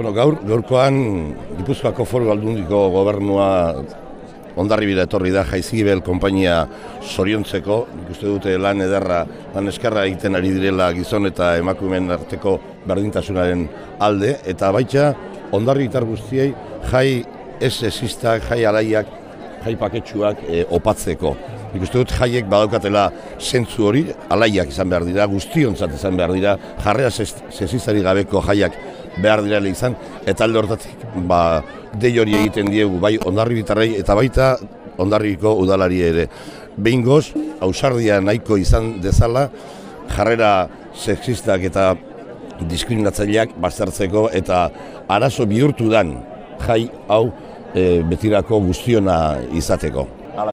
Bueno, gaur, gaurkoan Gipuzkoako foru aldundiko gobernua ondarribira etorri da jaizibel konpainia zoriontzeko, nik uste dute lan ederra, lan eskerra egiten ari direla gizon eta emakumeen arteko berdintasunaren alde, eta baita ondarri gitar guztiei jai ez esistak, jai alaiak, jai paketsuak e, opatzeko. Nik uste dut jaiek badaukatela zentzu hori, alaiak izan behar dira, guztionzat izan behar dira, jarrea sesizari gabeko jaiak behar dira izan, eta alde hortatik, ba, dei hori egiten diegu, bai ondarri bitarrei, eta baita ondarriko udalari ere. Behin goz, hausardia nahiko izan dezala, jarrera sexistak eta diskriminatzaileak baztertzeko, eta arazo bihurtu dan, jai hau e, betirako guztiona izateko.